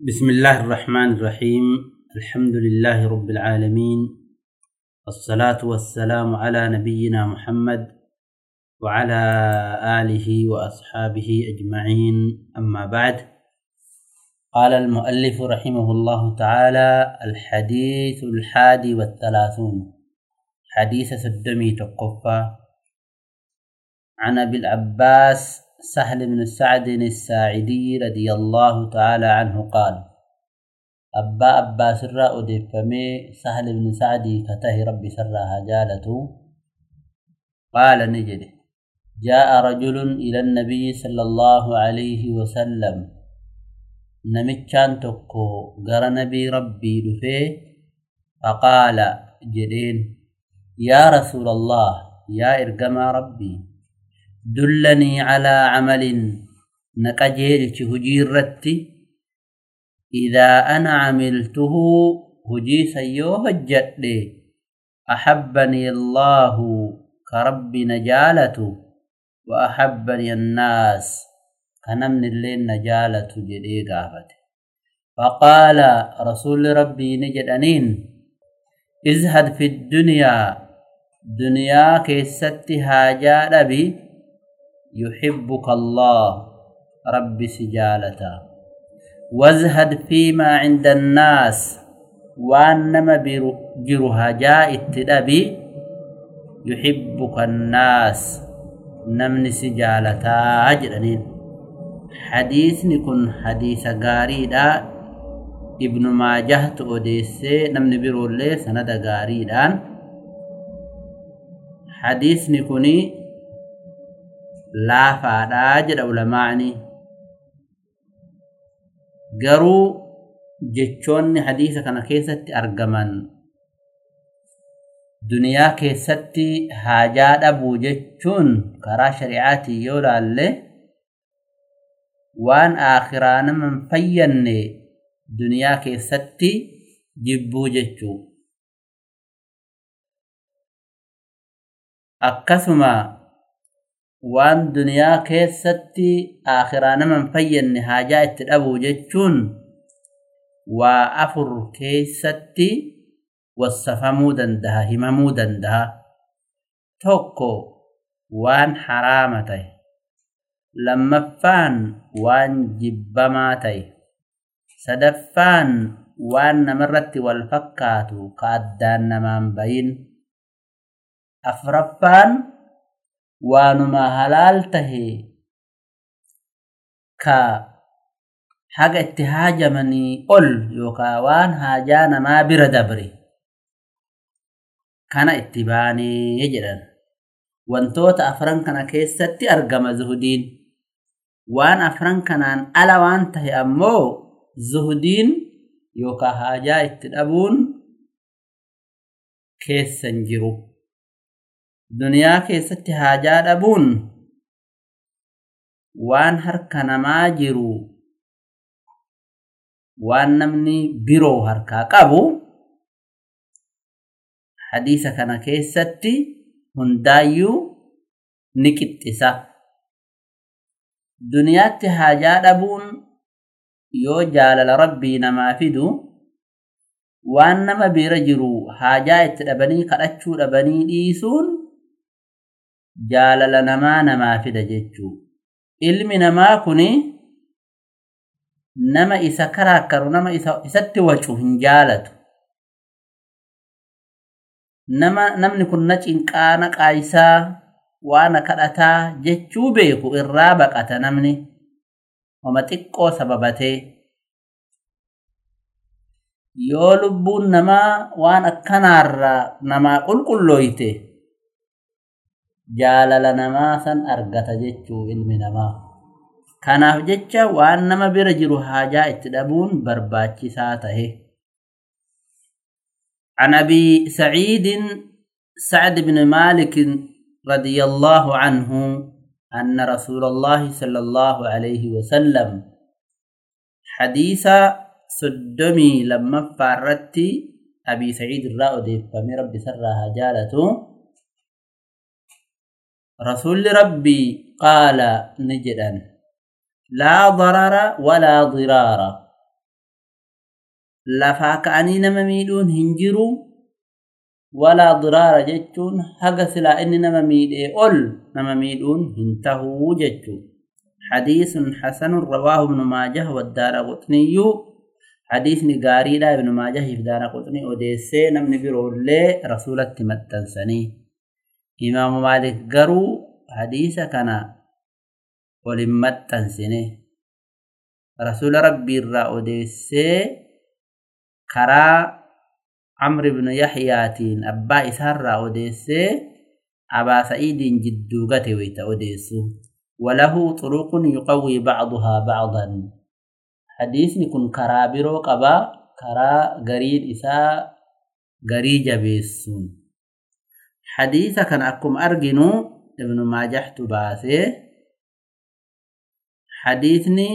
بسم الله الرحمن الرحيم. الحمد لله رب العالمين. الصلاة والسلام على نبينا محمد وعلى آله وأصحابه أجمعين. أما بعد قال المؤلف رحمه الله تعالى الحديث الحادي والثلاثون. حديث سدمي تقفى. عن أبي العباس سهل بن سعد الساعدي رضي الله تعالى عنه قال أبا أبا سرى أدفمي سهل بن سعد كته ربي سرها جالته قال نجد جاء رجل إلى النبي صلى الله عليه وسلم نمتشان تكو غر نبي ربي دفه فقال جدين يا رسول الله يا إرقما ربي دلني على عمل نقجيل هجيرتي. إذا أنا عملته هجي سيوه الجد أحبني الله كرب نجالة وأحبني الناس كنمن الليل نجالة جدي قافته فقال رسول ربي نجدنين ازهد في الدنيا دنيا كيستي هاجا بي يحبك الله. رب سجالتا. وازهد فيما عند الناس. وانما جرها جاء التدبي. يحبك الناس. نمن سجالتا أجرنين حديث نكون حديث غاريدا. ابن ماجه توديسي نمن بيرو اللي سند غاريدان. حديث نكوني laafaadhaa jedha ulamaa'ni garuu jechoonni hadiisa kana keessatti argaman duniyaa keessatti haajaa dhabuu jechuun karaa shari'aatii yoo laalle waan aakhiraa nama hin fayyanne duniyaa keessatti jibbuu jechuu akkasuma وان دنيا كيستي آخران من فين نهاجات الأبو جتشون وأفر كيستي والصفمودا دها هممودا دها توكو وان حرامتي لما فان وان جبماتي سدفان وان نمرت والفكات قد دان من بين أفرفان itti haajamanii ol yookaa waan haajaa namaa bira dabre kana itti baanee jedhan wantoota afran kana keessatti argama zuhudiin waan afran kanaan ala waan tahe ammoo zuhudiin yookaa haajaa itti dhabuun keessan jiru duniyaa keessatti haajaa dhabuun waan harka namaa jiru waan namni biroo harkaa qabu hadiisa kana keessatti hundaayyuu ni qixxisa. Duniyaatti haajaa dhabuun yoo jaalala rabbii namaa fidu waan nama bira jiru haajaa itti dhabanii kadhachuu dhabanii dhiisuun jaalala namaa namaa fida jechuu. Ilmi namaa kuni nama isa karaakkaru nama isatti wacu hin jaalatu. Nama namni kun na cinqaa na qaayisaa waana kadhataa jechuu beeku irraa baqata namni. Homa xiqqoo sababatee. Yoo lubbuun namaa waan akkanaarraa namaa qulqullooyte jaalala namaa san argata jechuu ilmi namaa. Kanaaf jecha waan nama bira jiru haajaa itti عن أبي سعيد سعد بن مالك رضي الله عنه أن رسول الله صلى الله عليه وسلم حديث سدمي لما فارت أبي سعيد الرأودي فمن رب سرها جالته رسول ربي قال نجدا لا ضرر ولا ضرار. miidhuun hin jiru walaa diraara jechuun haga silaa inni nama miidhee ol nama miidhuun hin tahuu jechuu حديث حسن رواه ابن ماجه والدار قطني. حديثني غاريدا ابن ماجه في دار قطني. وديسي نمني برولي رسولة متنسني. imaama maalik garuu hadiisa kana ol hin maxxansine rasuula rabbii irraa odeessee karaa amri ibnu yaxyaatiin abbaa isaarraa odeessee abaa sa'iidiin jidduu gate wayta odeessu walahu xuruqun yuqawwii bacduhaa bacdan hadiisni kun karaa biroo qabaa karaa gariin isaa garii jabeessuun حديث كان أكم أرجنو ابن ماجه تباسي. حديثني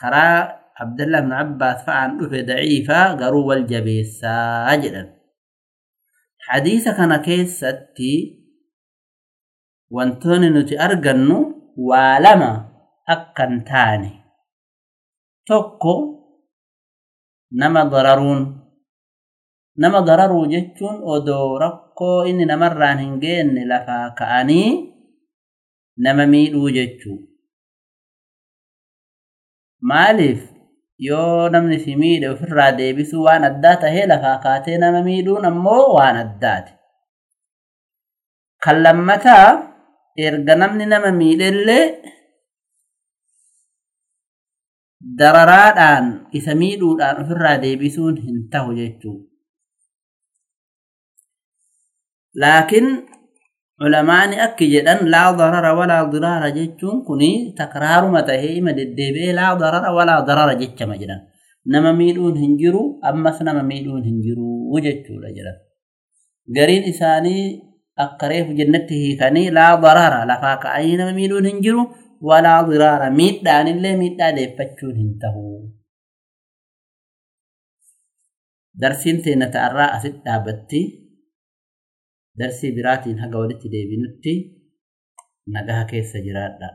كرا عبد الله بن عباس فعن دفه ضعيفا غرو والجبيسا جدا. حديث كان كيستي nuti argannu waa lama akkan taane tokko nama dararuun nama dararuu jechuun odoo rakkoo inni namarraan hin geenne lafaa ka'anii nama miidhuu jechuu. Maaliif yoo namni si miidhe ofirraa deebisuu waan addaa tahee lafaa kaatee nama miidhuun ammoo waan addaati? Kan lammataa erga namni nama miidhellee dararaadhaan isa miidhuudhaan ofirraa deebisuun hin tahu jechuu laakiin culamaani akki jedhan laa darara walaa diraara jechuun kuni takraaruma tahee ima deddeebi'ee laa darara walaa darara jechama jedhan. Nama miidhuun hin jiru ammas nama miidhuun hin jiru jechuudha jedhan. Gariin isaanii akka reefu jennatti hiikanii laa darara lafaa ka'anii nama miidhuun hin jiru walaa diraara miidhaanillee miidhaa deeffachuun hin tahu. Darsiin teenya ta'arraa asitti dhaabatti darsii biraatiin haga walitti deebinutti nagaha keessa jiraadha